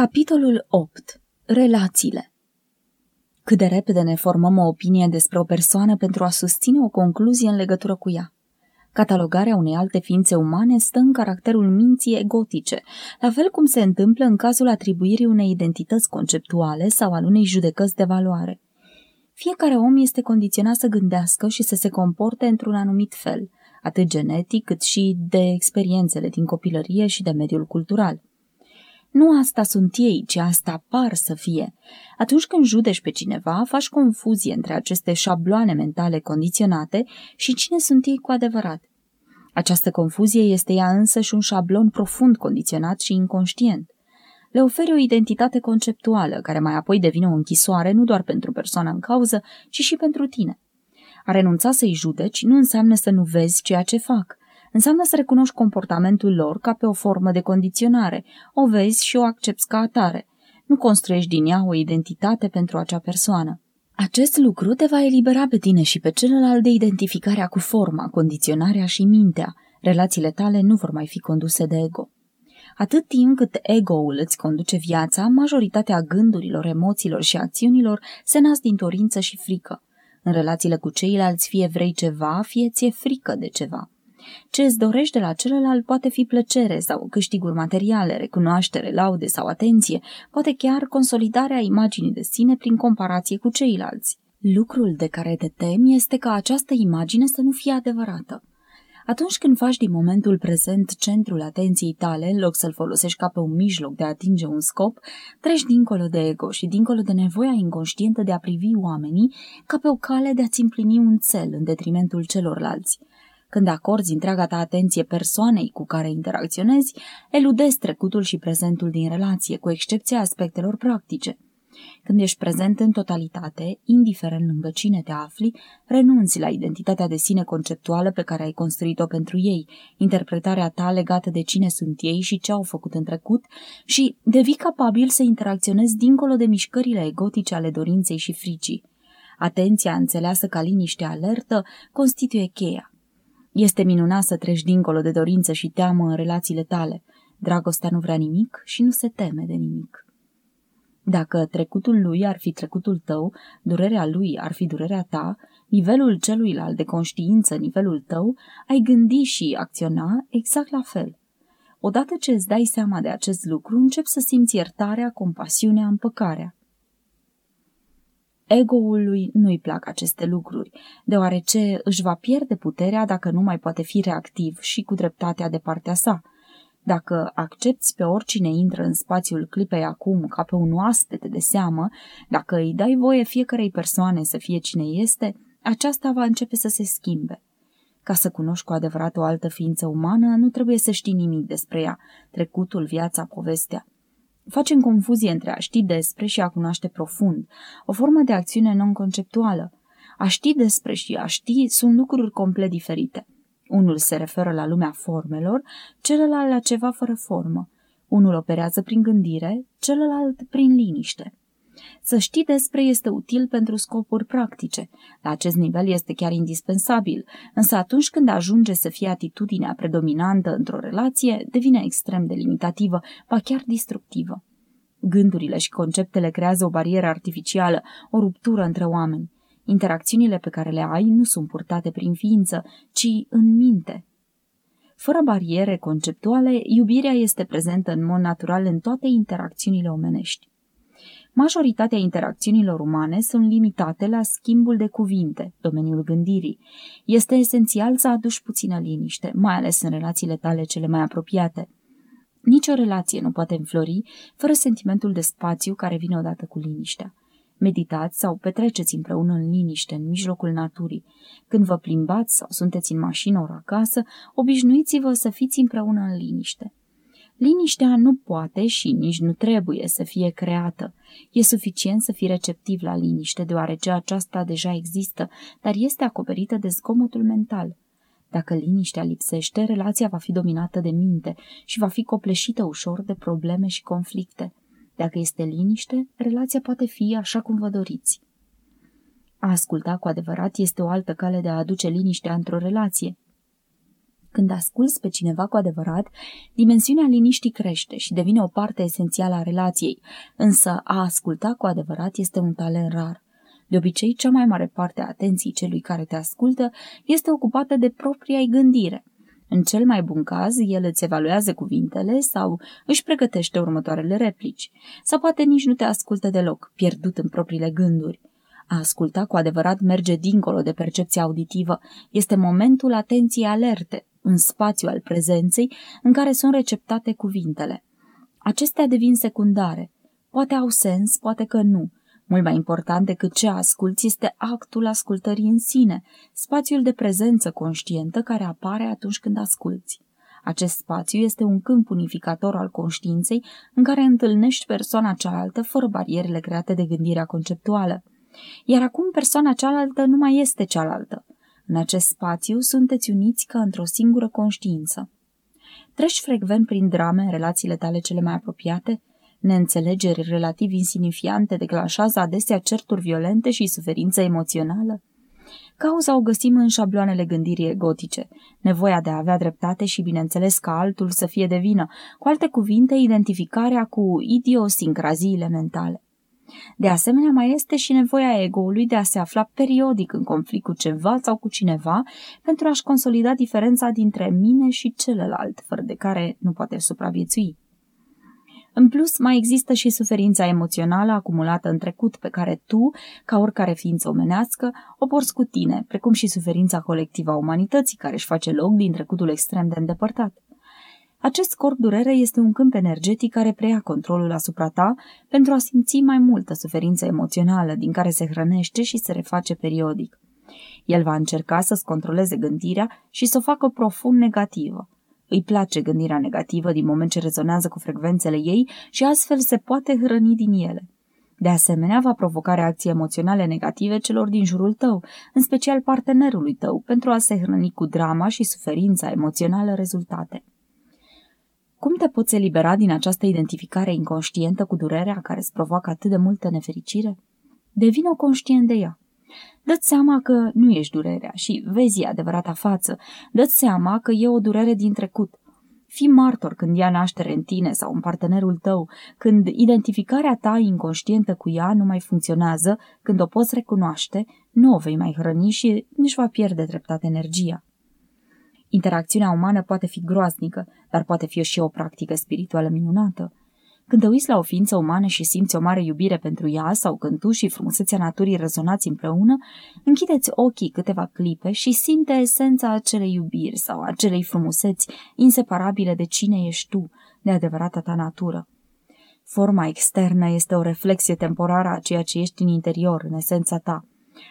Capitolul 8. Relațiile Cât de repede ne formăm o opinie despre o persoană pentru a susține o concluzie în legătură cu ea. Catalogarea unei alte ființe umane stă în caracterul minții egotice, la fel cum se întâmplă în cazul atribuirii unei identități conceptuale sau al unei judecăți de valoare. Fiecare om este condiționat să gândească și să se comporte într-un anumit fel, atât genetic cât și de experiențele din copilărie și de mediul cultural. Nu asta sunt ei, ci asta par să fie. Atunci când judești pe cineva, faci confuzie între aceste șabloane mentale condiționate și cine sunt ei cu adevărat. Această confuzie este ea însă și un șablon profund condiționat și inconștient. Le oferi o identitate conceptuală, care mai apoi devine o închisoare nu doar pentru persoana în cauză, ci și pentru tine. A renunța să-i judeci nu înseamnă să nu vezi ceea ce fac, Înseamnă să recunoști comportamentul lor ca pe o formă de condiționare, o vezi și o accepti ca atare. Nu construiești din ea o identitate pentru acea persoană. Acest lucru te va elibera pe tine și pe celălalt de identificarea cu forma, condiționarea și mintea. Relațiile tale nu vor mai fi conduse de ego. Atât timp cât ego-ul îți conduce viața, majoritatea gândurilor, emoțiilor și acțiunilor se nasc din dorință și frică. În relațiile cu ceilalți fie vrei ceva, fie ți-e frică de ceva. Ce îți dorești de la celălalt poate fi plăcere sau câștiguri materiale, recunoaștere, laude sau atenție, poate chiar consolidarea imaginii de sine prin comparație cu ceilalți. Lucrul de care te temi este ca această imagine să nu fie adevărată. Atunci când faci din momentul prezent centrul atenției tale, în loc să-l folosești ca pe un mijloc de a atinge un scop, treci dincolo de ego și dincolo de nevoia inconștientă de a privi oamenii ca pe o cale de a-ți împlini un cel în detrimentul celorlalți. Când acorzi întreaga ta atenție persoanei cu care interacționezi, eludezi trecutul și prezentul din relație, cu excepția aspectelor practice. Când ești prezent în totalitate, indiferent lângă cine te afli, renunți la identitatea de sine conceptuală pe care ai construit-o pentru ei, interpretarea ta legată de cine sunt ei și ce au făcut în trecut și devii capabil să interacționezi dincolo de mișcările egotice ale dorinței și fricii. Atenția înțeleasă ca liniște alertă constituie cheia. Este minunat să treci dincolo de dorință și teamă în relațiile tale. Dragostea nu vrea nimic și nu se teme de nimic. Dacă trecutul lui ar fi trecutul tău, durerea lui ar fi durerea ta, nivelul celuilalt de conștiință, nivelul tău, ai gândi și acționa exact la fel. Odată ce îți dai seama de acest lucru, încep să simți iertarea, compasiunea, împăcarea. Ego-ului nu-i plac aceste lucruri, deoarece își va pierde puterea dacă nu mai poate fi reactiv și cu dreptatea de partea sa. Dacă accepti pe oricine intră în spațiul clipei acum ca pe un oaspete de seamă, dacă îi dai voie fiecarei persoane să fie cine este, aceasta va începe să se schimbe. Ca să cunoști cu adevărat o altă ființă umană, nu trebuie să știi nimic despre ea, trecutul, viața, povestea. Facem confuzie între a ști despre și a cunoaște profund, o formă de acțiune non-conceptuală. A ști despre și a ști sunt lucruri complet diferite. Unul se referă la lumea formelor, celălalt la ceva fără formă. Unul operează prin gândire, celălalt prin liniște. Să știi despre este util pentru scopuri practice. La acest nivel este chiar indispensabil, însă atunci când ajunge să fie atitudinea predominantă într-o relație, devine extrem de limitativă, ba chiar destructivă. Gândurile și conceptele creează o barieră artificială, o ruptură între oameni. Interacțiunile pe care le ai nu sunt purtate prin ființă, ci în minte. Fără bariere conceptuale, iubirea este prezentă în mod natural în toate interacțiunile omenești. Majoritatea interacțiunilor umane sunt limitate la schimbul de cuvinte, domeniul gândirii. Este esențial să aduci puțină liniște, mai ales în relațiile tale cele mai apropiate. Nicio relație nu poate înflori fără sentimentul de spațiu care vine odată cu liniștea. Meditați sau petreceți împreună în liniște, în mijlocul naturii. Când vă plimbați sau sunteți în mașină ori acasă, obișnuiți-vă să fiți împreună în liniște. Liniștea nu poate și nici nu trebuie să fie creată. E suficient să fii receptiv la liniște, deoarece aceasta deja există, dar este acoperită de zgomotul mental. Dacă liniștea lipsește, relația va fi dominată de minte și va fi copleșită ușor de probleme și conflicte. Dacă este liniște, relația poate fi așa cum vă doriți. A asculta cu adevărat este o altă cale de a aduce liniștea într-o relație. Când asculți pe cineva cu adevărat, dimensiunea liniștii crește și devine o parte esențială a relației, însă a asculta cu adevărat este un talent rar. De obicei, cea mai mare parte a atenției celui care te ascultă este ocupată de propria gândire. În cel mai bun caz, el îți evaluează cuvintele sau își pregătește următoarele replici. Sau poate nici nu te ascultă deloc, pierdut în propriile gânduri. A asculta cu adevărat merge dincolo de percepția auditivă. Este momentul atenției alerte, un spațiu al prezenței în care sunt receptate cuvintele. Acestea devin secundare. Poate au sens, poate că nu. Mult mai important decât ce asculți este actul ascultării în sine, spațiul de prezență conștientă care apare atunci când asculți. Acest spațiu este un câmp unificator al conștiinței în care întâlnești persoana cealaltă fără barierele create de gândirea conceptuală. Iar acum persoana cealaltă nu mai este cealaltă. În acest spațiu sunteți uniți ca într-o singură conștiință. Treci frecvent prin drame în relațiile tale cele mai apropiate, neînțelegeri relativ insignifiante declanșează adesea certuri violente și suferință emoțională. Cauza o găsim în șabloanele gândirii egotice, nevoia de a avea dreptate și, bineînțeles, ca altul să fie de vină, cu alte cuvinte, identificarea cu idiosincraziile mentale. De asemenea, mai este și nevoia egoului de a se afla periodic în conflict cu ceva sau cu cineva pentru a-și consolida diferența dintre mine și celălalt, fără de care nu poate supraviețui. În plus, mai există și suferința emoțională acumulată în trecut pe care tu, ca oricare ființă omenească, o porți cu tine, precum și suferința colectivă a umanității care își face loc din trecutul extrem de îndepărtat. Acest corp durere este un câmp energetic care preia controlul asupra ta pentru a simți mai multă suferință emoțională din care se hrănește și se reface periodic. El va încerca să-ți controleze gândirea și să o facă profund negativă. Îi place gândirea negativă din moment ce rezonează cu frecvențele ei și astfel se poate hrăni din ele. De asemenea, va provoca reacții emoționale negative celor din jurul tău, în special partenerului tău, pentru a se hrăni cu drama și suferința emoțională rezultate. Cum te poți elibera din această identificare inconștientă cu durerea care îți provoacă atât de multă nefericire? Devină conștient de ea. Dă-ți seama că nu ești durerea și vezi adevărata față. Dă-ți seama că e o durere din trecut. Fii martor când ia naștere în tine sau în partenerul tău, când identificarea ta inconștientă cu ea nu mai funcționează, când o poți recunoaște, nu o vei mai hrăni și nici va pierde treptat energia. Interacțiunea umană poate fi groaznică, dar poate fi și o practică spirituală minunată. Când te uiți la o ființă umană și simți o mare iubire pentru ea sau când tu și frumusețea naturii rezonați împreună, închideți ochii câteva clipe și simte esența acelei iubiri sau acelei frumuseți inseparabile de cine ești tu, de adevărata ta natură. Forma externă este o reflexie temporară a ceea ce ești în interior, în esența ta.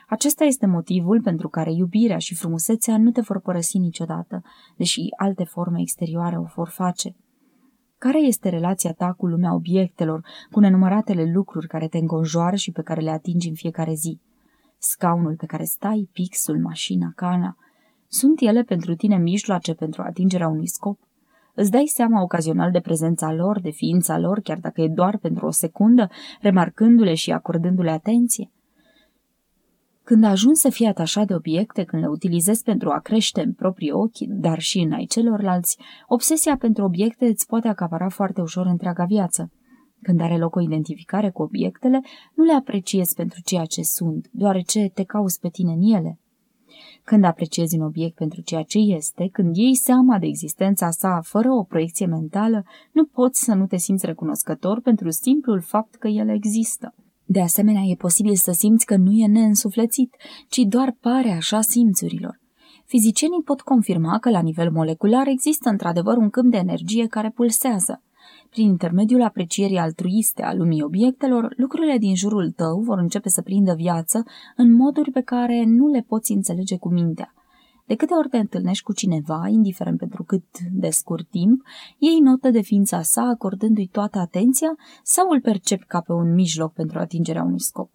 Acesta este motivul pentru care iubirea și frumusețea nu te vor părăsi niciodată, deși alte forme exterioare o vor face. Care este relația ta cu lumea obiectelor, cu nenumăratele lucruri care te înconjoară și pe care le atingi în fiecare zi? Scaunul pe care stai, pixul, mașina, cana, sunt ele pentru tine mijloace pentru atingerea unui scop? Îți dai seama ocazional de prezența lor, de ființa lor, chiar dacă e doar pentru o secundă, remarcându-le și acordându-le atenție? Când ajungi să fii atașat de obiecte, când le utilizezi pentru a crește în proprii ochi, dar și în ai celorlalți, obsesia pentru obiecte îți poate acapara foarte ușor întreaga viață. Când are loc o identificare cu obiectele, nu le apreciezi pentru ceea ce sunt, deoarece te cauți pe tine în ele. Când apreciezi un obiect pentru ceea ce este, când iei seama de existența sa fără o proiecție mentală, nu poți să nu te simți recunoscător pentru simplul fapt că el există. De asemenea, e posibil să simți că nu e neînsuflețit, ci doar pare așa simțurilor. Fizicienii pot confirma că la nivel molecular există într-adevăr un câmp de energie care pulsează. Prin intermediul aprecierii altruiste a lumii obiectelor, lucrurile din jurul tău vor începe să prindă viață în moduri pe care nu le poți înțelege cu mintea. De câte ori te întâlnești cu cineva, indiferent pentru cât de scurt timp, iei notă de ființa sa acordându-i toată atenția sau îl percepi ca pe un mijloc pentru atingerea unui scop.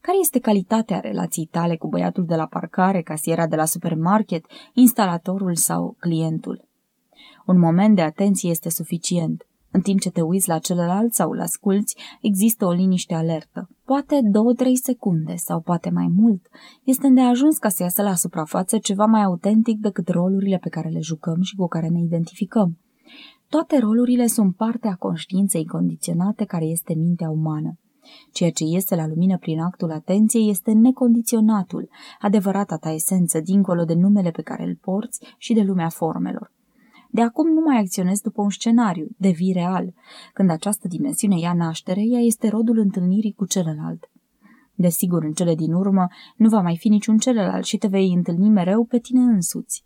Care este calitatea relației tale cu băiatul de la parcare, casiera de la supermarket, instalatorul sau clientul? Un moment de atenție este suficient. În timp ce te uiți la celălalt sau îl asculți, există o liniște alertă. Poate două-trei secunde sau poate mai mult. Este îndeajuns ca să iasă la suprafață ceva mai autentic decât rolurile pe care le jucăm și cu care ne identificăm. Toate rolurile sunt parte a conștiinței condiționate care este mintea umană. Ceea ce iese la lumină prin actul atenției este necondiționatul, adevărata ta esență, dincolo de numele pe care îl porți și de lumea formelor. De acum nu mai acționezi după un scenariu, devii real. Când această dimensiune ia naștere, ea este rodul întâlnirii cu celălalt. Desigur, în cele din urmă, nu va mai fi niciun celălalt și te vei întâlni mereu pe tine însuți.